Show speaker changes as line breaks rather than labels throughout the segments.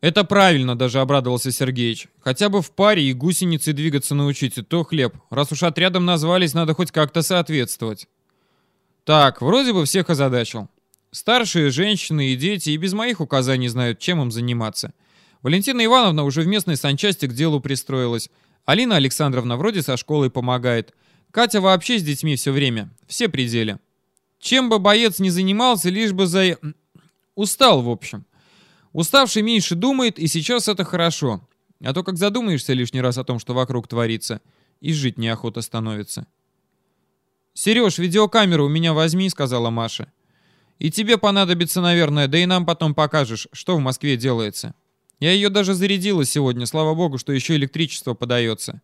Это правильно, даже обрадовался Сергеич. Хотя бы в паре и гусеницы двигаться научите, то хлеб. Раз уж отрядом назвались, надо хоть как-то соответствовать. Так, вроде бы всех озадачил. Старшие женщины и дети и без моих указаний знают, чем им заниматься. Валентина Ивановна уже в местной санчасти к делу пристроилась. Алина Александровна вроде со школой помогает. Катя вообще с детьми все время. Все пределе. Чем бы боец не занимался, лишь бы за... Устал, в общем. Уставший меньше думает, и сейчас это хорошо. А то как задумаешься лишний раз о том, что вокруг творится, и жить неохота становится. «Сереж, видеокамеру у меня возьми», — сказала Маша. «И тебе понадобится, наверное, да и нам потом покажешь, что в Москве делается. Я ее даже зарядила сегодня, слава богу, что еще электричество подается».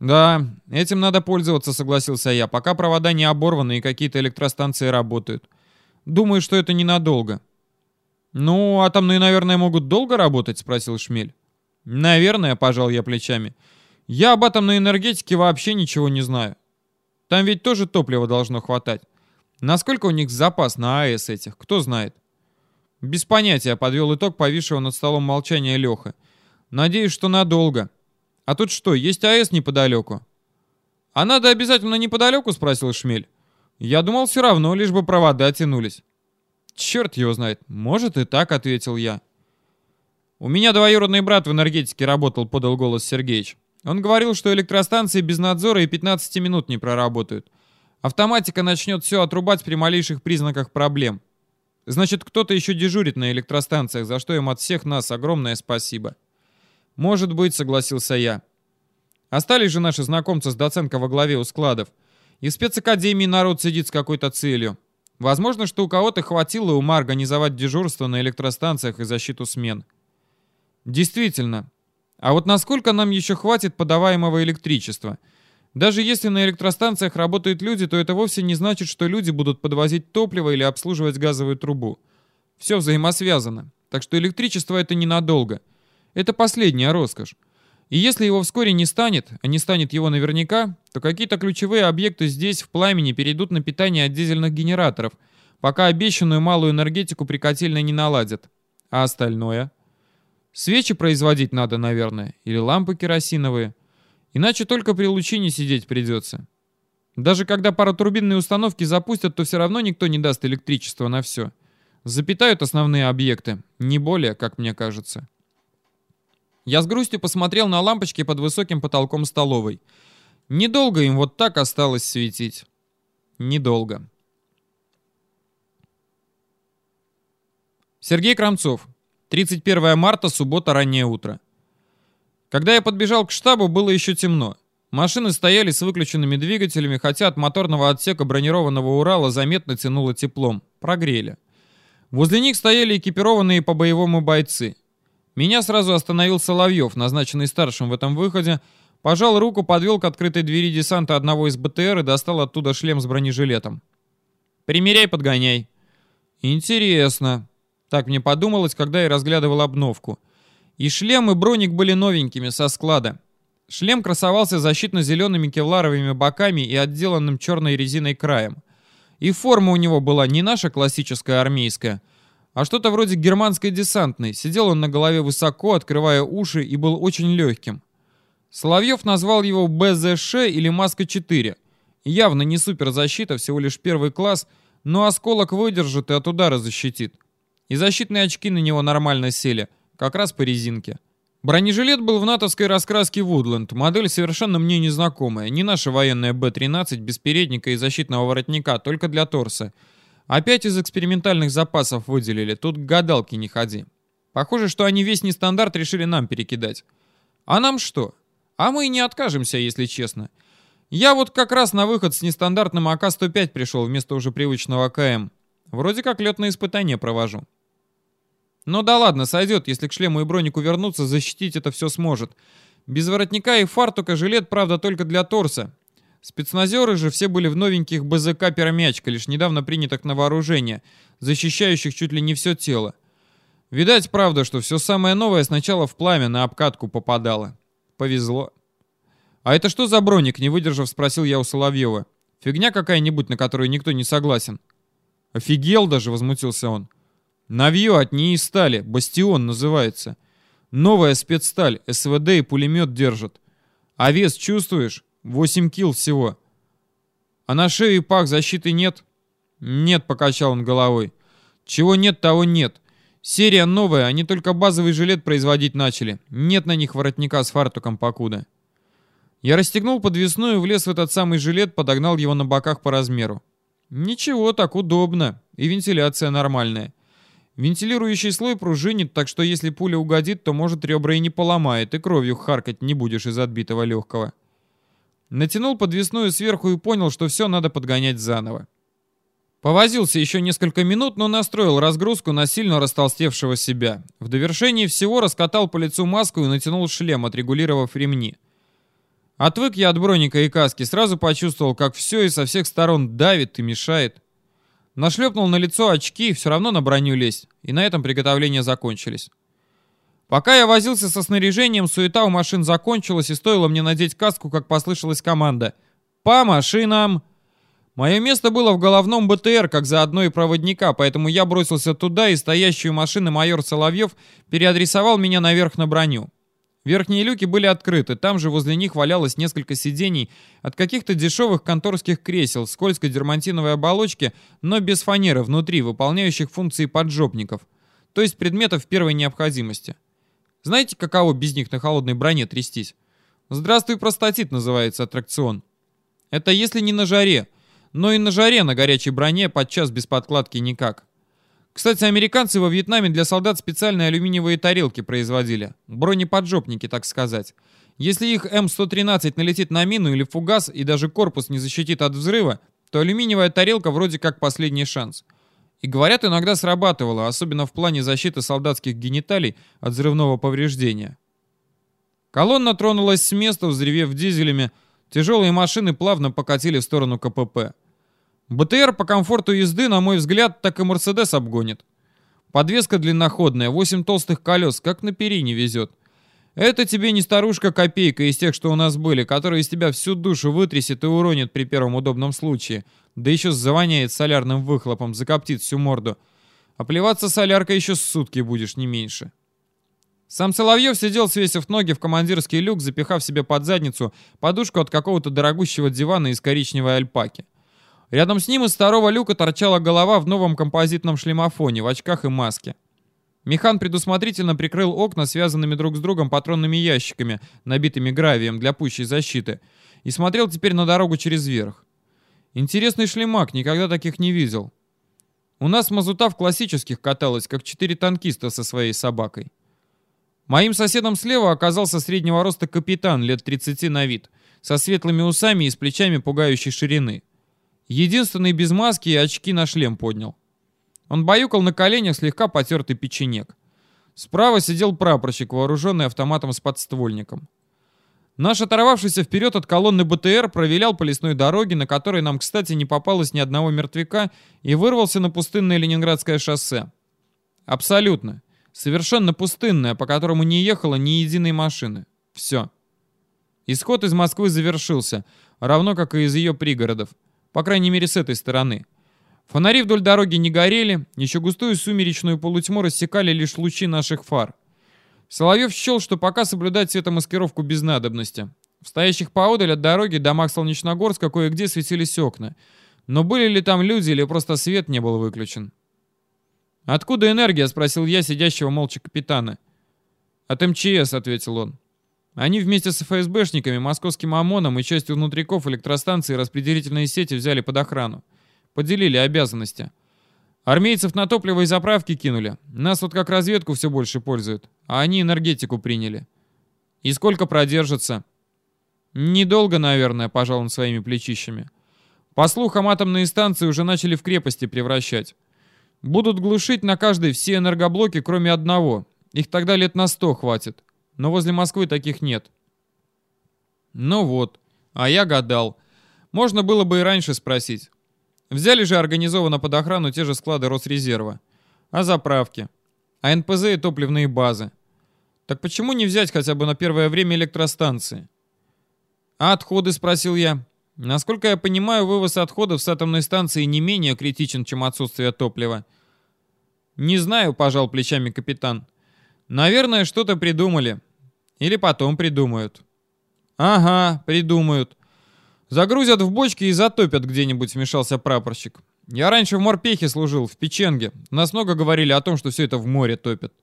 «Да, этим надо пользоваться», — согласился я, пока провода не оборваны и какие-то электростанции работают. Думаю, что это ненадолго». «Ну, атомные, наверное, могут долго работать?» — спросил Шмель. «Наверное», — пожал я плечами. «Я об атомной энергетике вообще ничего не знаю. Там ведь тоже топлива должно хватать. Насколько у них запас на АЭС этих, кто знает?» «Без понятия», — подвел итог повисшего над столом молчания Леха. «Надеюсь, что надолго. А тут что, есть АЭС неподалеку?» «А надо обязательно неподалеку?» — спросил Шмель. «Я думал, все равно, лишь бы провода тянулись». «Черт его знает. Может и так», — ответил я. «У меня двоюродный брат в энергетике работал», — подал голос Сергеич. Он говорил, что электростанции без надзора и 15 минут не проработают. Автоматика начнет все отрубать при малейших признаках проблем. Значит, кто-то еще дежурит на электростанциях, за что им от всех нас огромное спасибо. Может быть, согласился я. Остались же наши знакомцы с доценко во главе у складов. И в спецакадемии народ сидит с какой-то целью. Возможно, что у кого-то хватило ума организовать дежурство на электростанциях и защиту смен. Действительно. А вот насколько нам еще хватит подаваемого электричества? Даже если на электростанциях работают люди, то это вовсе не значит, что люди будут подвозить топливо или обслуживать газовую трубу. Все взаимосвязано. Так что электричество это ненадолго. Это последняя роскошь. И если его вскоре не станет, а не станет его наверняка, то какие-то ключевые объекты здесь в пламени перейдут на питание от дизельных генераторов, пока обещанную малую энергетику при котельной не наладят. А остальное? Свечи производить надо, наверное, или лампы керосиновые. Иначе только при лучине сидеть придется. Даже когда паротурбинные установки запустят, то все равно никто не даст электричество на все. Запитают основные объекты, не более, как мне кажется. Я с грустью посмотрел на лампочки под высоким потолком столовой. Недолго им вот так осталось светить. Недолго. Сергей Крамцов. 31 марта, суббота, раннее утро. Когда я подбежал к штабу, было еще темно. Машины стояли с выключенными двигателями, хотя от моторного отсека бронированного Урала заметно тянуло теплом. Прогрели. Возле них стояли экипированные по-боевому бойцы. Меня сразу остановил Соловьев, назначенный старшим в этом выходе, пожал руку, подвел к открытой двери десанта одного из БТР и достал оттуда шлем с бронежилетом. «Примеряй, подгоняй». «Интересно». Так мне подумалось, когда я разглядывал обновку. И шлем, и броник были новенькими, со склада. Шлем красовался защитно-зелеными кевларовыми боками и отделанным черной резиной краем. И форма у него была не наша классическая армейская, а что-то вроде германской десантной. Сидел он на голове высоко, открывая уши, и был очень легким. Соловьев назвал его БЗШ или Маска-4. Явно не суперзащита, всего лишь первый класс, но осколок выдержит и от удара защитит. И защитные очки на него нормально сели, как раз по резинке. Бронежилет был в натовской раскраске Woodland, модель совершенно мне незнакомая, не наша военная Б-13 без передника и защитного воротника, только для торса. Опять из экспериментальных запасов выделили, тут к гадалке не ходи. Похоже, что они весь нестандарт решили нам перекидать. А нам что? А мы и не откажемся, если честно. Я вот как раз на выход с нестандартным АК-105 пришел вместо уже привычного АКМ. Вроде как летное испытание провожу. Ну да ладно, сойдет, если к шлему и бронику вернуться, защитить это все сможет. Без воротника и фартука жилет, правда, только для торса. Спецназеры же все были в новеньких БЗК «Пиромячка», лишь недавно принятых на вооружение, защищающих чуть ли не все тело. Видать, правда, что все самое новое сначала в пламя на обкатку попадало. Повезло. «А это что за броник?» — не выдержав, спросил я у Соловьева. «Фигня какая-нибудь, на которую никто не согласен». «Офигел даже!» — возмутился он. «Навью от ней стали, бастион называется. Новая спецсталь, СВД и пулемет держат. А вес чувствуешь? 8 килл всего. А на шее и пах защиты нет? Нет, покачал он головой. Чего нет, того нет. Серия новая, они только базовый жилет производить начали. Нет на них воротника с фартуком покуда. Я расстегнул подвесную, влез в этот самый жилет, подогнал его на боках по размеру. Ничего, так удобно. И вентиляция нормальная. Вентилирующий слой пружинит, так что если пуля угодит, то может ребра и не поломает, и кровью харкать не будешь из отбитого легкого. Натянул подвесную сверху и понял, что все надо подгонять заново. Повозился еще несколько минут, но настроил разгрузку на сильно растолстевшего себя. В довершении всего раскатал по лицу маску и натянул шлем, отрегулировав ремни. Отвык я от броника и каски, сразу почувствовал, как все и со всех сторон давит и мешает. Нашлепнул на лицо очки, все равно на броню лезть, и на этом приготовления закончились. Пока я возился со снаряжением, суета у машин закончилась, и стоило мне надеть каску, как послышалась команда. «По машинам!» Мое место было в головном БТР, как заодно и проводника, поэтому я бросился туда, и стоящую машины майор Соловьев переадресовал меня наверх на броню. Верхние люки были открыты, там же возле них валялось несколько сидений от каких-то дешевых конторских кресел, скользкой дермантиновой оболочки, но без фанеры внутри, выполняющих функции поджопников, то есть предметов первой необходимости. Знаете, каково без них на холодной броне трястись? «Здравствуй, простатит» называется аттракцион. Это если не на жаре, но и на жаре на горячей броне подчас без подкладки никак. Кстати, американцы во Вьетнаме для солдат специальные алюминиевые тарелки производили. Бронеподжопники, так сказать. Если их М113 налетит на мину или фугас и даже корпус не защитит от взрыва, то алюминиевая тарелка вроде как последний шанс. И говорят, иногда срабатывало, особенно в плане защиты солдатских гениталий от взрывного повреждения. Колонна тронулась с места, взревев дизелями. Тяжелые машины плавно покатили в сторону КПП. БТР по комфорту езды, на мой взгляд, так и Мерседес обгонит. Подвеска длинноходная, 8 толстых колес, как на перине везет. Это тебе не старушка-копейка из тех, что у нас были, которая из тебя всю душу вытрясет и уронит при первом удобном случае. Да еще завоняет солярным выхлопом, закоптит всю морду. А плеваться соляркой еще сутки будешь, не меньше. Сам Соловьев сидел, свесив ноги в командирский люк, запихав себе под задницу подушку от какого-то дорогущего дивана из коричневой альпаки. Рядом с ним из второго люка торчала голова в новом композитном шлемофоне, в очках и маске. Механ предусмотрительно прикрыл окна связанными друг с другом патронными ящиками, набитыми гравием для пущей защиты, и смотрел теперь на дорогу через верх. Интересный шлемак, никогда таких не видел. У нас мазута в классических каталась, как четыре танкиста со своей собакой. Моим соседом слева оказался среднего роста капитан, лет 30 на вид, со светлыми усами и с плечами пугающей ширины. Единственный без маски и очки на шлем поднял. Он баюкал на коленях слегка потертый печенек. Справа сидел прапорщик, вооруженный автоматом с подствольником. Наш оторвавшийся вперед от колонны БТР провилял по лесной дороге, на которой нам, кстати, не попалось ни одного мертвяка, и вырвался на пустынное Ленинградское шоссе. Абсолютно. Совершенно пустынное, по которому не ехало ни единой машины. Все. Исход из Москвы завершился, равно как и из ее пригородов. По крайней мере, с этой стороны. Фонари вдоль дороги не горели, еще густую сумеречную полутьму рассекали лишь лучи наших фар. Соловьев счел, что пока соблюдать светомаскировку без надобности. В стоящих поодаль от дороги домах Солнечногорска кое-где светились окна. Но были ли там люди или просто свет не был выключен? «Откуда энергия?» — спросил я сидящего молча капитана. «От МЧС», — ответил он. Они вместе с ФСБшниками, московским ОМОНом и частью внутриков электростанции распределительные сети взяли под охрану. Поделили обязанности. Армейцев на топливо и заправки кинули. Нас вот как разведку все больше пользуют. А они энергетику приняли. И сколько продержатся? Недолго, наверное, пожал он своими плечищами. По слухам, атомные станции уже начали в крепости превращать. Будут глушить на каждой все энергоблоки, кроме одного. Их тогда лет на сто хватит но возле Москвы таких нет. Ну вот, а я гадал. Можно было бы и раньше спросить. Взяли же организованно под охрану те же склады Росрезерва. А заправки? А НПЗ и топливные базы? Так почему не взять хотя бы на первое время электростанции? А отходы, спросил я. Насколько я понимаю, вывоз отходов с атомной станции не менее критичен, чем отсутствие топлива. Не знаю, пожал плечами капитан. Наверное, что-то придумали. Или потом придумают. Ага, придумают. Загрузят в бочки и затопят где-нибудь, вмешался прапорщик. Я раньше в морпехе служил, в Печенге. Нас много говорили о том, что все это в море топят.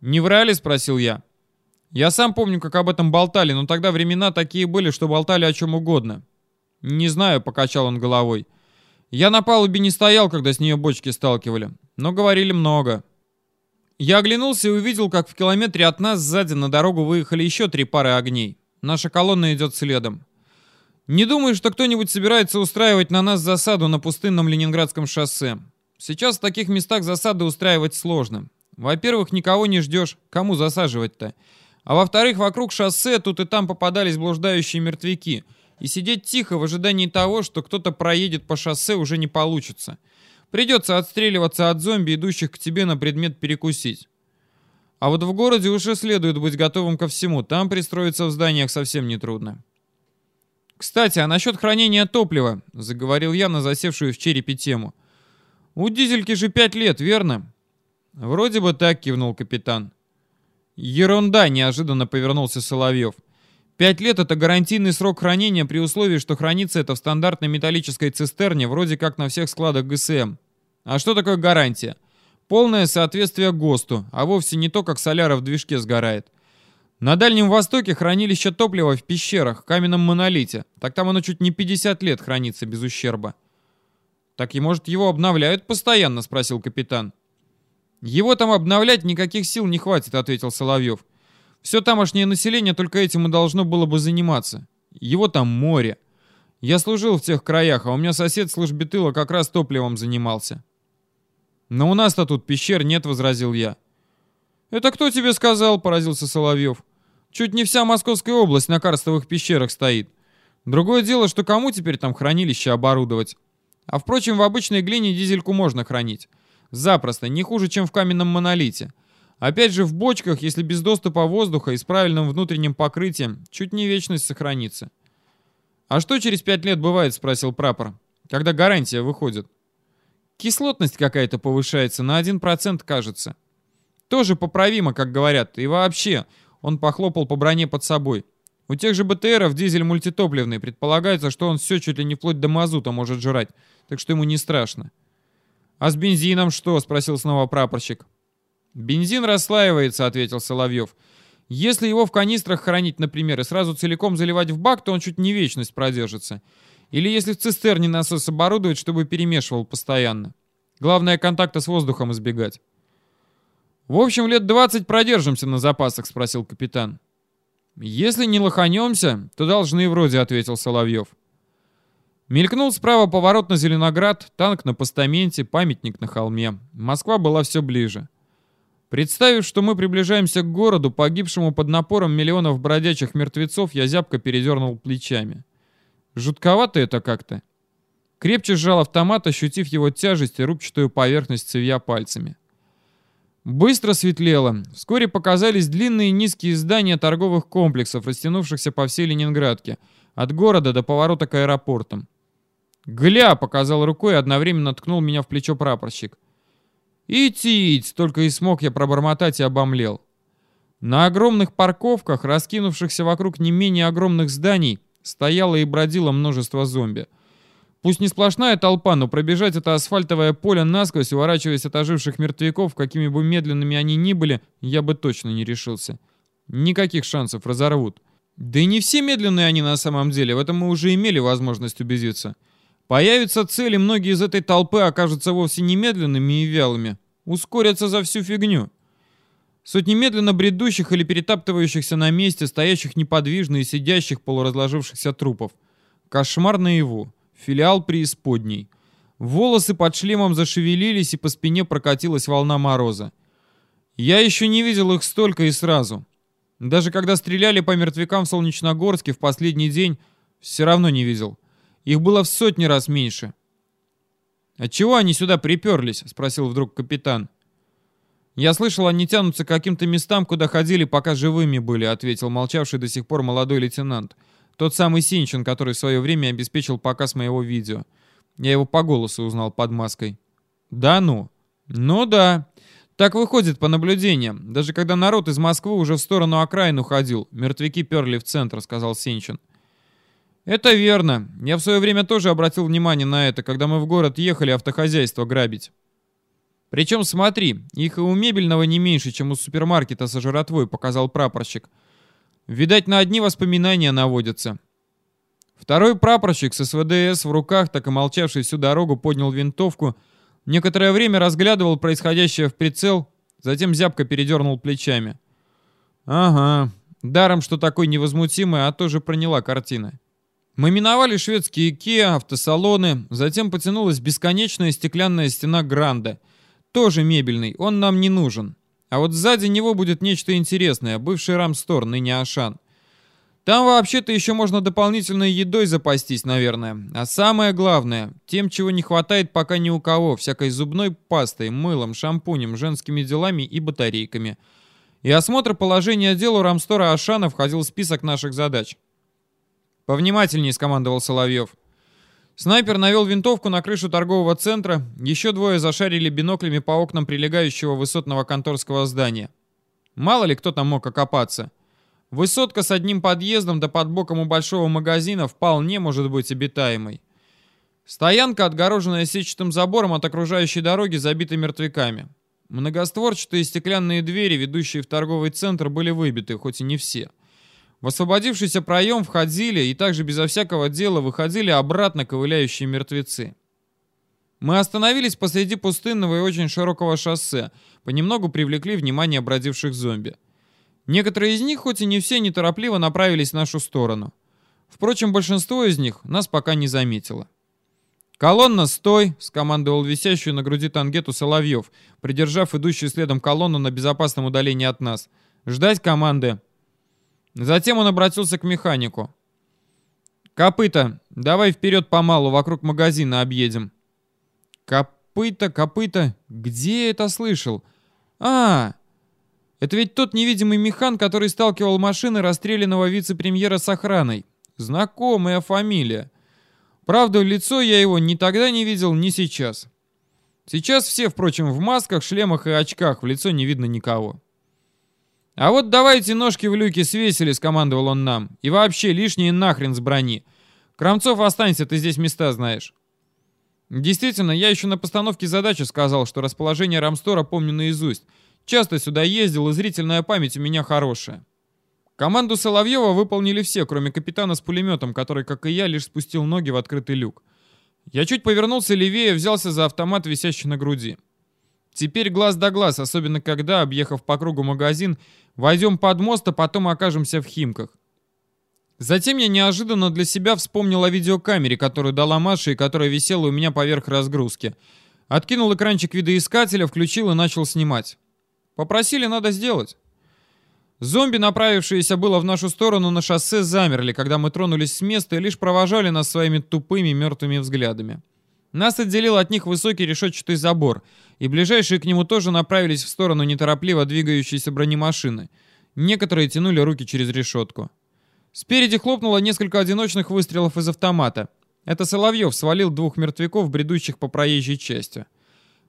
«Не врали?» — спросил я. Я сам помню, как об этом болтали, но тогда времена такие были, что болтали о чем угодно. Не знаю, покачал он головой. Я на палубе не стоял, когда с нее бочки сталкивали, но говорили много. Я оглянулся и увидел, как в километре от нас сзади на дорогу выехали еще три пары огней. Наша колонна идет следом. Не думаю, что кто-нибудь собирается устраивать на нас засаду на пустынном Ленинградском шоссе. Сейчас в таких местах засады устраивать сложно. Во-первых, никого не ждешь, кому засаживать-то? А во-вторых, вокруг шоссе тут и там попадались блуждающие мертвяки. И сидеть тихо в ожидании того, что кто-то проедет по шоссе, уже не получится. Придется отстреливаться от зомби, идущих к тебе на предмет перекусить. А вот в городе уже следует быть готовым ко всему. Там пристроиться в зданиях совсем нетрудно. «Кстати, а насчет хранения топлива», — заговорил я на засевшую в черепе тему. «У дизельки же пять лет, верно?» «Вроде бы так», — кивнул капитан. «Ерунда!» — неожиданно повернулся Соловьев. «Пять лет — это гарантийный срок хранения при условии, что хранится это в стандартной металлической цистерне, вроде как на всех складах ГСМ. А что такое гарантия? Полное соответствие ГОСТу, а вовсе не то, как соляра в движке сгорает. На Дальнем Востоке хранилище топлива в пещерах, каменном монолите. Так там оно чуть не 50 лет хранится без ущерба. «Так и, может, его обновляют постоянно?» — спросил капитан. «Его там обновлять никаких сил не хватит», — ответил Соловьев. «Все тамошнее население только этим и должно было бы заниматься. Его там море. Я служил в тех краях, а у меня сосед службе тыла как раз топливом занимался». «Но у нас-то тут пещер нет», — возразил я. «Это кто тебе сказал?» — поразился Соловьев. Чуть не вся Московская область на карстовых пещерах стоит. Другое дело, что кому теперь там хранилище оборудовать? А впрочем, в обычной глине дизельку можно хранить. Запросто, не хуже, чем в каменном монолите. Опять же, в бочках, если без доступа воздуха и с правильным внутренним покрытием, чуть не вечность сохранится. «А что через пять лет бывает?» — спросил прапор. «Когда гарантия выходит?» «Кислотность какая-то повышается, на один процент, кажется». «Тоже поправимо, как говорят. И вообще, он похлопал по броне под собой. У тех же БТРов дизель мультитопливный. Предполагается, что он все чуть ли не вплоть до мазута может жрать. Так что ему не страшно. «А с бензином что?» — спросил снова прапорщик. «Бензин расслаивается», — ответил Соловьев. «Если его в канистрах хранить, например, и сразу целиком заливать в бак, то он чуть не вечность продержится. Или если в цистерне насос оборудовать, чтобы перемешивал постоянно. Главное, контакта с воздухом избегать». «В общем, лет двадцать продержимся на запасах», — спросил капитан. «Если не лоханемся, то должны вроде», — ответил Соловьев. Мелькнул справа поворот на Зеленоград, танк на постаменте, памятник на холме. Москва была все ближе. Представив, что мы приближаемся к городу, погибшему под напором миллионов бродячих мертвецов, я зябко передернул плечами. Жутковато это как-то. Крепче сжал автомат, ощутив его тяжесть и рубчатую поверхность цевья пальцами. Быстро светлело. Вскоре показались длинные низкие здания торговых комплексов, растянувшихся по всей Ленинградке, от города до поворота к аэропортам. «Гля!» — показал рукой и одновременно ткнул меня в плечо прапорщик. «Итить!» — только и смог я пробормотать и обомлел. На огромных парковках, раскинувшихся вокруг не менее огромных зданий, стояло и бродило множество зомби — Пусть не сплошная толпа, но пробежать это асфальтовое поле насквозь, уворачиваясь от оживших мертвяков, какими бы медленными они ни были, я бы точно не решился. Никаких шансов, разорвут. Да и не все медленные они на самом деле, в этом мы уже имели возможность убедиться. Появятся цели, многие из этой толпы окажутся вовсе не медленными и вялыми. Ускорятся за всю фигню. Сотни медленно бредущих или перетаптывающихся на месте, стоящих неподвижно и сидящих полуразложившихся трупов. Кошмар наяву. Филиал преисподней. Волосы под шлемом зашевелились, и по спине прокатилась волна мороза. Я еще не видел их столько и сразу. Даже когда стреляли по мертвякам в Солнечногорске в последний день, все равно не видел. Их было в сотни раз меньше. «Отчего они сюда приперлись?» — спросил вдруг капитан. «Я слышал, они тянутся к каким-то местам, куда ходили, пока живыми были», — ответил молчавший до сих пор молодой лейтенант. Тот самый Синчин, который в свое время обеспечил показ моего видео. Я его по голосу узнал под маской. Да ну? Ну да. Так выходит по наблюдениям. Даже когда народ из Москвы уже в сторону окраин уходил, мертвяки перли в центр, сказал Сенчин. Это верно. Я в свое время тоже обратил внимание на это, когда мы в город ехали автохозяйство грабить. Причем смотри, их и у мебельного не меньше, чем у супермаркета со жратвой, показал прапорщик. Видать, на одни воспоминания наводятся. Второй прапорщик с СВДС в руках, так и молчавший всю дорогу, поднял винтовку Некоторое время разглядывал происходящее в прицел, затем зябко передернул плечами. «Ага, даром, что такой невозмутимый, а тоже проняла картина». Мы миновали шведские Kia, автосалоны, затем потянулась бесконечная стеклянная стена Гранда. Тоже мебельный, он нам не нужен. А вот сзади него будет нечто интересное, бывший Рамстор, ныне Ашан. Там вообще-то еще можно дополнительной едой запастись, наверное. А самое главное, тем, чего не хватает пока ни у кого, всякой зубной пастой, мылом, шампунем, женскими делами и батарейками. И осмотр положения дел у Рамстора Ашана входил в список наших задач. «Повнимательнее», — скомандовал Соловьев. Снайпер навел винтовку на крышу торгового центра, еще двое зашарили биноклями по окнам прилегающего высотного конторского здания. Мало ли кто там мог окопаться. Высотка с одним подъездом да под боком у большого магазина вполне может быть обитаемой. Стоянка, отгороженная сетчатым забором от окружающей дороги, забита мертвяками. Многостворчатые стеклянные двери, ведущие в торговый центр, были выбиты, хоть и не все. В освободившийся проем входили и также безо всякого дела выходили обратно ковыляющие мертвецы. Мы остановились посреди пустынного и очень широкого шоссе, понемногу привлекли внимание бродивших зомби. Некоторые из них, хоть и не все, неторопливо направились в нашу сторону. Впрочем, большинство из них нас пока не заметило. «Колонна, стой!» — скомандовал висящую на груди тангету Соловьев, придержав идущую следом колонну на безопасном удалении от нас. «Ждать команды!» Затем он обратился к механику. «Копыта, давай вперед помалу, вокруг магазина объедем». «Копыта, копыта, где я это слышал?» «А, это ведь тот невидимый механ, который сталкивал машины расстрелянного вице-премьера с охраной. Знакомая фамилия. Правда, лицо я его ни тогда не видел, ни сейчас. Сейчас все, впрочем, в масках, шлемах и очках, в лицо не видно никого. «А вот давайте ножки в люке свесили», — скомандовал он нам. «И вообще, лишние нахрен с брони. Крамцов, останься, ты здесь места знаешь». Действительно, я еще на постановке задачи сказал, что расположение Рамстора помню наизусть, Часто сюда ездил, и зрительная память у меня хорошая. Команду Соловьева выполнили все, кроме капитана с пулеметом, который, как и я, лишь спустил ноги в открытый люк. Я чуть повернулся левее, взялся за автомат, висящий на груди. Теперь глаз да глаз, особенно когда, объехав по кругу магазин, войдем под мост, а потом окажемся в Химках. Затем я неожиданно для себя вспомнил о видеокамере, которую дала Маша и которая висела у меня поверх разгрузки. Откинул экранчик видоискателя, включил и начал снимать. Попросили, надо сделать. Зомби, направившиеся было в нашу сторону на шоссе, замерли, когда мы тронулись с места и лишь провожали нас своими тупыми мертвыми взглядами. Нас отделил от них высокий решетчатый забор, и ближайшие к нему тоже направились в сторону неторопливо двигающейся бронемашины. Некоторые тянули руки через решетку. Спереди хлопнуло несколько одиночных выстрелов из автомата. Это Соловьев свалил двух мертвяков, бредущих по проезжей части.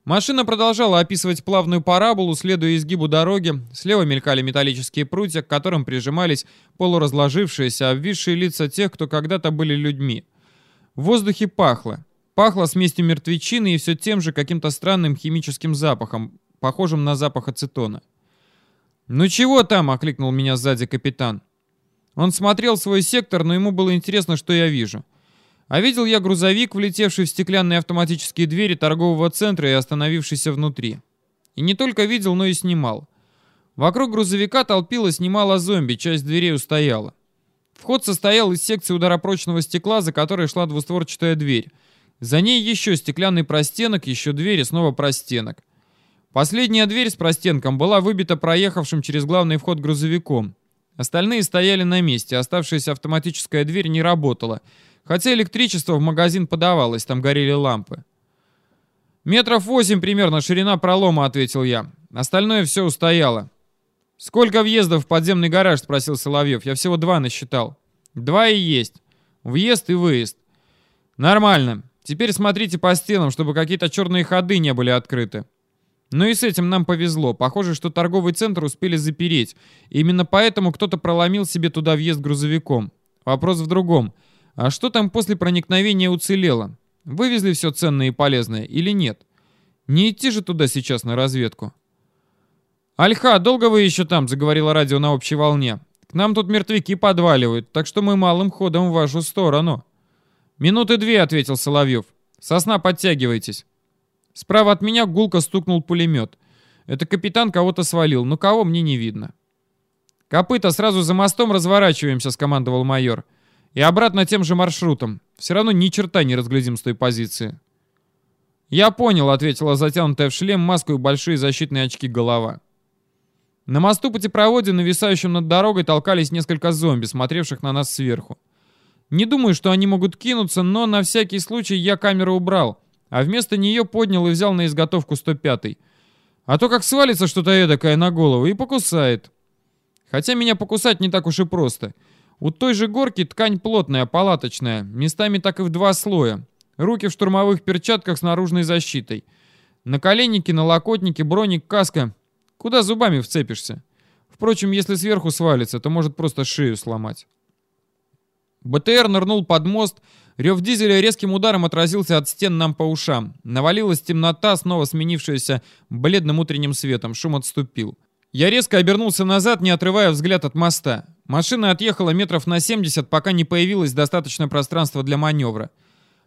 Машина продолжала описывать плавную параболу, следуя изгибу дороги. Слева мелькали металлические прутья, к которым прижимались полуразложившиеся, обвисшие лица тех, кто когда-то были людьми. В воздухе пахло. Пахло смесью мертвечины и все тем же каким-то странным химическим запахом, похожим на запах ацетона. «Ну чего там?» — окликнул меня сзади капитан. Он смотрел свой сектор, но ему было интересно, что я вижу. А видел я грузовик, влетевший в стеклянные автоматические двери торгового центра и остановившийся внутри. И не только видел, но и снимал. Вокруг грузовика толпилось немало зомби, часть дверей устояла. Вход состоял из секции ударопрочного стекла, за которой шла двустворчатая дверь. За ней еще стеклянный простенок, еще дверь и снова простенок. Последняя дверь с простенком была выбита проехавшим через главный вход грузовиком. Остальные стояли на месте, оставшаяся автоматическая дверь не работала — Хотя электричество в магазин подавалось, там горели лампы. «Метров восемь примерно ширина пролома», — ответил я. «Остальное все устояло». «Сколько въездов в подземный гараж?» — спросил Соловьев. «Я всего два насчитал». «Два и есть. Въезд и выезд». «Нормально. Теперь смотрите по стенам, чтобы какие-то черные ходы не были открыты». Но и с этим нам повезло. Похоже, что торговый центр успели запереть. И именно поэтому кто-то проломил себе туда въезд грузовиком. Вопрос в другом. А что там после проникновения уцелело? Вывезли все ценное и полезное или нет? Не идти же туда сейчас на разведку. «Альха, долго вы еще там?» — заговорило радио на общей волне. «К нам тут мертвяки подваливают, так что мы малым ходом в вашу сторону». «Минуты две», — ответил Соловьев. «Сосна, подтягивайтесь». Справа от меня гулко стукнул пулемет. Это капитан кого-то свалил, но кого мне не видно. «Копыта, сразу за мостом разворачиваемся», — скомандовал майор. «И обратно тем же маршрутом. Все равно ни черта не разглядим с той позиции». «Я понял», — ответила затянутая в шлем маску и большие защитные очки голова. На мосту путепроводе, нависающем над дорогой, толкались несколько зомби, смотревших на нас сверху. Не думаю, что они могут кинуться, но на всякий случай я камеру убрал, а вместо нее поднял и взял на изготовку 105-й. А то как свалится что-то эдакое на голову и покусает. Хотя меня покусать не так уж и просто. У той же горки ткань плотная, палаточная, местами так и в два слоя. Руки в штурмовых перчатках с наружной защитой. Наколенники, налокотники, броник, каска Куда зубами вцепишься? Впрочем, если сверху свалится, то может просто шею сломать. БТР нырнул под мост, рев дизеля резким ударом отразился от стен нам по ушам. Навалилась темнота, снова сменившаяся бледным утренним светом, шум отступил. Я резко обернулся назад, не отрывая взгляд от моста. Машина отъехала метров на 70, пока не появилось достаточно пространства для маневра.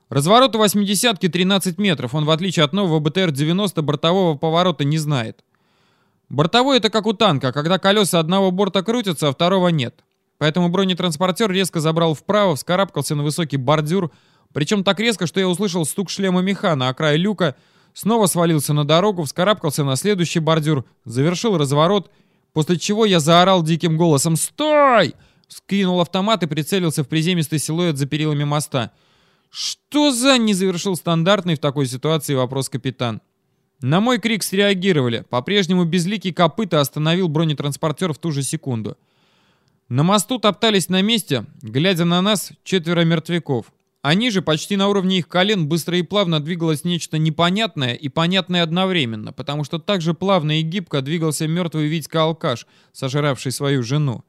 Разворот у восьмидесятки 13 метров, он в отличие от нового БТР-90 бортового поворота не знает. Бортовой это как у танка, когда колеса одного борта крутятся, а второго нет. Поэтому бронетранспортер резко забрал вправо, вскарабкался на высокий бордюр, причем так резко, что я услышал стук шлема механа, а край люка снова свалился на дорогу, вскарабкался на следующий бордюр, завершил разворот, после чего я заорал диким голосом «Стой!» Скинул автомат и прицелился в приземистый силуэт за перилами моста. «Что за...» — не завершил стандартный в такой ситуации вопрос капитан. На мой крик среагировали. По-прежнему безликий копыта остановил бронетранспортер в ту же секунду. На мосту топтались на месте, глядя на нас, четверо мертвяков. Они же, почти на уровне их колен, быстро и плавно двигалось нечто непонятное и понятное одновременно, потому что так же плавно и гибко двигался мертвый Витька-алкаш, сожравший свою жену.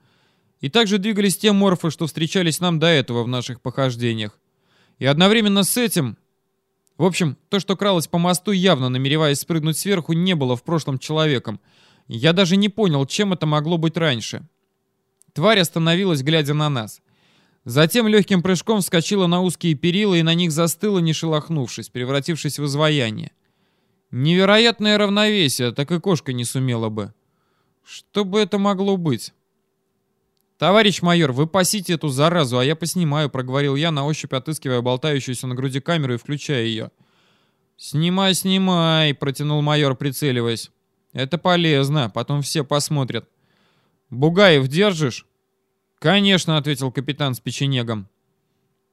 И также двигались те морфы, что встречались нам до этого в наших похождениях. И одновременно с этим в общем, то, что кралось по мосту, явно намереваясь спрыгнуть сверху, не было в прошлом человеком. Я даже не понял, чем это могло быть раньше. Тварь остановилась, глядя на нас. Затем легким прыжком вскочила на узкие перила и на них застыла, не шелохнувшись, превратившись в изваяние. Невероятное равновесие, так и кошка не сумела бы. Что бы это могло быть? «Товарищ майор, вы пасите эту заразу, а я поснимаю», — проговорил я, на ощупь отыскивая болтающуюся на груди камеру и включая ее. «Снимай, снимай», — протянул майор, прицеливаясь. «Это полезно, потом все посмотрят». «Бугаев держишь?» «Конечно», — ответил капитан с печенегом.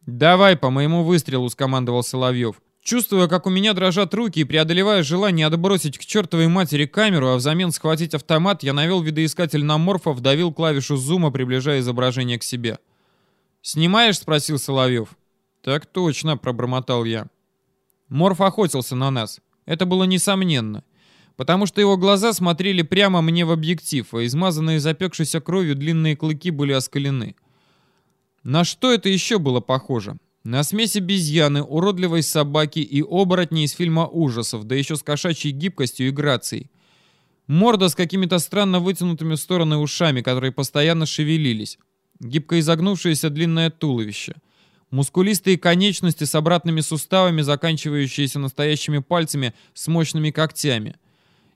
«Давай по моему выстрелу», — скомандовал Соловьев. Чувствуя, как у меня дрожат руки и преодолевая желание отбросить к чертовой матери камеру, а взамен схватить автомат, я навел видоискатель на морфа, вдавил клавишу зума, приближая изображение к себе. «Снимаешь?» — спросил Соловьев. «Так точно», — пробормотал я. Морф охотился на нас. Это было несомненно. Потому что его глаза смотрели прямо мне в объектив, а измазанные запекшейся кровью длинные клыки были оскалены. На что это еще было похоже? На смесь обезьяны, уродливой собаки и оборотней из фильма ужасов, да еще с кошачьей гибкостью и грацией. Морда с какими-то странно вытянутыми в стороны ушами, которые постоянно шевелились. Гибко изогнувшееся длинное туловище. Мускулистые конечности с обратными суставами, заканчивающиеся настоящими пальцами с мощными когтями.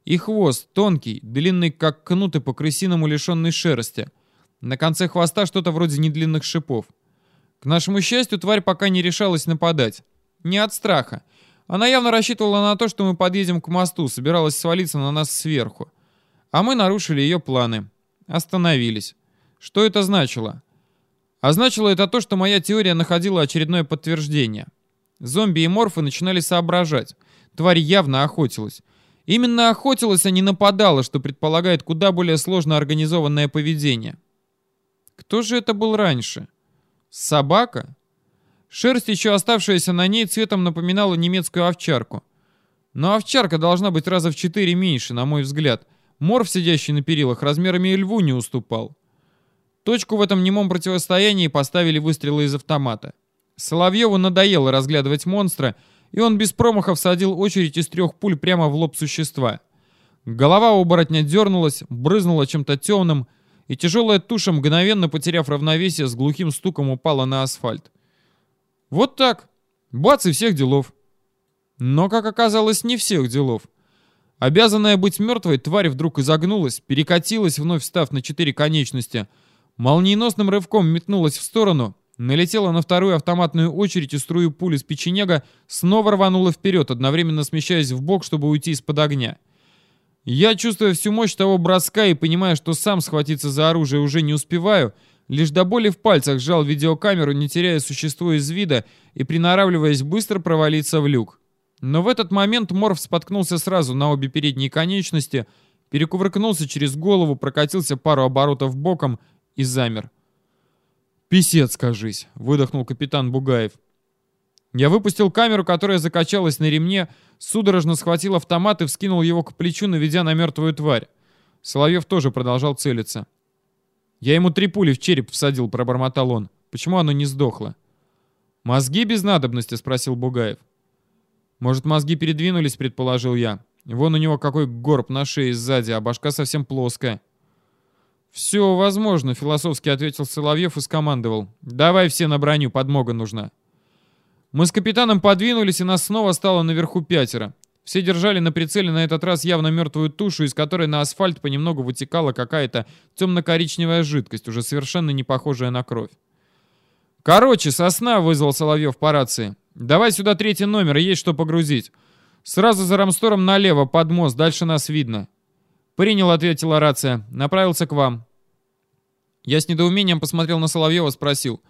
И хвост тонкий, длинный как кнут и по-крысиному лишенный шерсти. На конце хвоста что-то вроде недлинных шипов. К нашему счастью, тварь пока не решалась нападать. Не от страха. Она явно рассчитывала на то, что мы подъедем к мосту, собиралась свалиться на нас сверху. А мы нарушили ее планы. Остановились. Что это значило? А значило это то, что моя теория находила очередное подтверждение. Зомби и морфы начинали соображать. Тварь явно охотилась. Именно охотилась, а не нападала, что предполагает куда более сложно организованное поведение. Кто же это был раньше? Собака? Шерсть, еще оставшаяся на ней, цветом напоминала немецкую овчарку. Но овчарка должна быть раза в четыре меньше, на мой взгляд. Морф, сидящий на перилах, размерами и льву не уступал. Точку в этом немом противостоянии поставили выстрелы из автомата. Соловьеву надоело разглядывать монстра, и он без промаха всадил очередь из трех пуль прямо в лоб существа. Голова у оборотня дернулась, брызнула чем-то темным, и тяжелая туша, мгновенно потеряв равновесие, с глухим стуком упала на асфальт. Вот так. Бац и всех делов. Но, как оказалось, не всех делов. Обязанная быть мертвой, тварь вдруг изогнулась, перекатилась, вновь встав на четыре конечности, молниеносным рывком метнулась в сторону, налетела на вторую автоматную очередь и струю пули с печенега, снова рванула вперед, одновременно смещаясь в бок, чтобы уйти из-под огня. Я, чувствуя всю мощь того броска и понимая, что сам схватиться за оружие уже не успеваю, лишь до боли в пальцах сжал видеокамеру, не теряя существо из вида и приноравливаясь быстро провалиться в люк. Но в этот момент Морф споткнулся сразу на обе передние конечности, перекувыркнулся через голову, прокатился пару оборотов боком и замер. «Писец, кажись», — выдохнул капитан Бугаев. Я выпустил камеру, которая закачалась на ремне, судорожно схватил автомат и вскинул его к плечу, наведя на мертвую тварь. Соловьев тоже продолжал целиться. «Я ему три пули в череп всадил», — пробормотал он. «Почему оно не сдохло?» «Мозги без надобности?» — спросил Бугаев. «Может, мозги передвинулись?» — предположил я. «Вон у него какой горб на шее сзади, а башка совсем плоская». «Все возможно», — философски ответил Соловьев и скомандовал. «Давай все на броню, подмога нужна». Мы с капитаном подвинулись, и нас снова стало наверху пятеро. Все держали на прицеле на этот раз явно мертвую тушу, из которой на асфальт понемногу вытекала какая-то темно-коричневая жидкость, уже совершенно не похожая на кровь. «Короче, сосна», — вызвал Соловьев по рации. «Давай сюда третий номер, есть что погрузить. Сразу за рамстором налево, под мост, дальше нас видно». «Принял», — ответила рация. «Направился к вам». Я с недоумением посмотрел на Соловьева, спросил.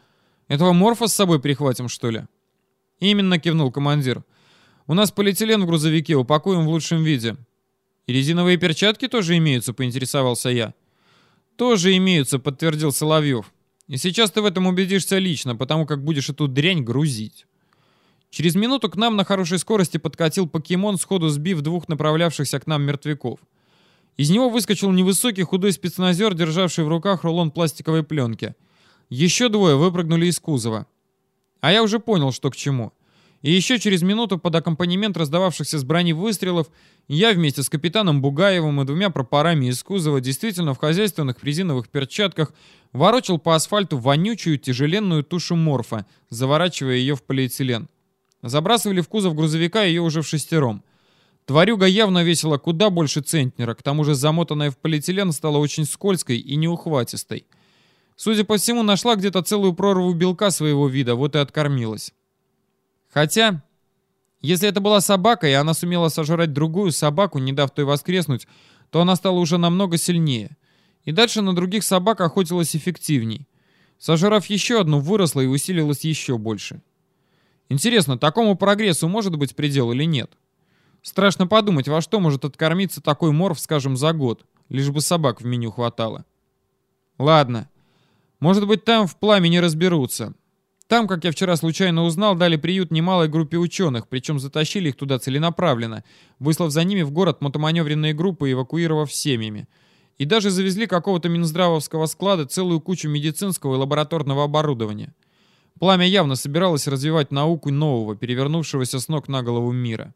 «Этого морфа с собой прихватим, что ли?» «Именно», — кивнул командир. «У нас полиэтилен в грузовике, упакуем в лучшем виде». «И резиновые перчатки тоже имеются», — поинтересовался я. «Тоже имеются», — подтвердил Соловьев. «И сейчас ты в этом убедишься лично, потому как будешь эту дрянь грузить». Через минуту к нам на хорошей скорости подкатил покемон, сходу сбив двух направлявшихся к нам мертвяков. Из него выскочил невысокий худой спецназер, державший в руках рулон пластиковой пленки. Еще двое выпрыгнули из кузова. А я уже понял, что к чему. И еще через минуту под аккомпанемент раздававшихся с брони выстрелов я вместе с капитаном Бугаевым и двумя пропорами из кузова действительно в хозяйственных резиновых перчатках ворочал по асфальту вонючую тяжеленную тушу морфа, заворачивая ее в полиэтилен. Забрасывали в кузов грузовика ее уже в шестером. Тварюга явно весила куда больше центнера, к тому же замотанная в полиэтилен стала очень скользкой и неухватистой. Судя по всему, нашла где-то целую прорву белка своего вида, вот и откормилась. Хотя, если это была собака, и она сумела сожрать другую собаку, не дав той воскреснуть, то она стала уже намного сильнее. И дальше на других собак охотилась эффективней. Сожрав еще одну, выросла и усилилась еще больше. Интересно, такому прогрессу может быть предел или нет? Страшно подумать, во что может откормиться такой морф, скажем, за год, лишь бы собак в меню хватало. Ладно, может быть, там в пламени разберутся. Там, как я вчера случайно узнал, дали приют немалой группе ученых, причем затащили их туда целенаправленно, выслав за ними в город мотоманевренные группы, эвакуировав семьями. И даже завезли какого-то минздравовского склада целую кучу медицинского и лабораторного оборудования. Пламя явно собиралось развивать науку нового, перевернувшегося с ног на голову мира.